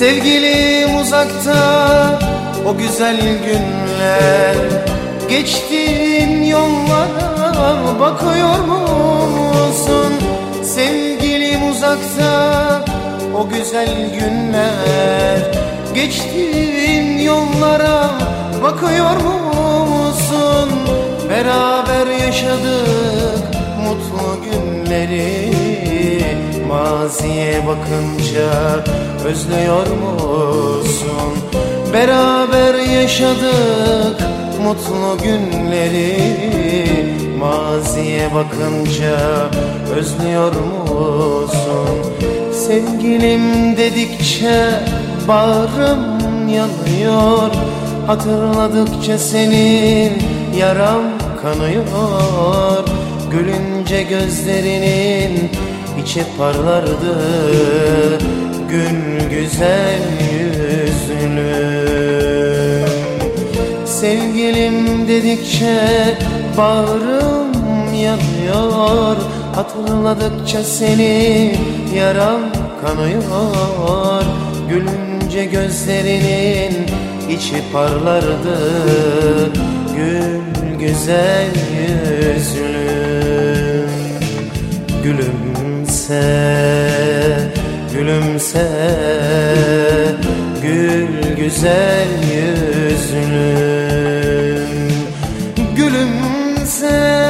Sevgilim uzakta o güzel günler Geçtiğin yollara bakıyor musun? Sevgilim uzakta o güzel günler Geçtiğin yollara bakıyor musun? Beraber yaşadık mutlu günleri Maziye bakınca özlüyor musun? Beraber yaşadık mutlu günleri Maziye bakınca özlüyor musun? Sevgilim dedikçe bağrım yanıyor Hatırladıkça senin yaram kanıyor Gülünce gözlerinin içi parlardı Gül güzel yüzünü Sevgilim dedikçe bağrım yanıyor Hatırladıkça seni yaram kanıyor. Gülünce gözlerinin içi parlardı Gül güzel yüzlüm Gülümse, gülümse Gül güzel yüzlüm Gülümse,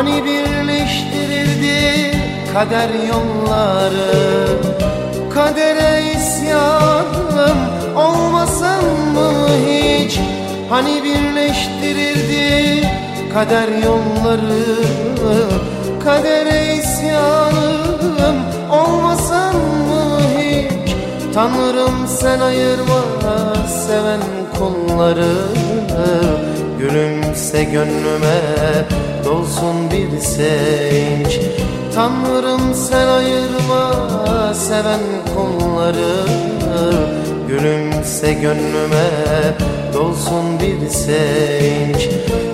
Hani birleştirirdi kader yolları? Kadere isyanım olmasın mı hiç? Hani birleştirirdi kader yolları? Kadere isyanım olmasın mı hiç? Tanrım sen ayırma seven kulları Gülümse gönlüme dolsun bir sevinç. Tanrım sen ayırma seven kulları Gülümse gönlüme dolsun bir sevinç.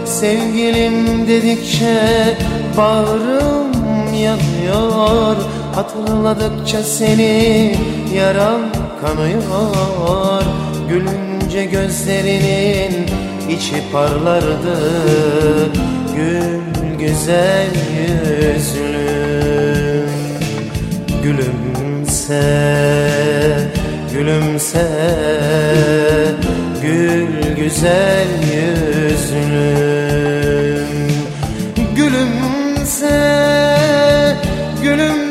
Sevgilim dedikçe bağrım yanıyor Hatırladıkça seni yaram kanıyor. Gülünce gözlerinin içi parlardı Gül güzel yüzlü. Gülümse, gülümse Gül güzel yüzlüm Gülümse, gülümse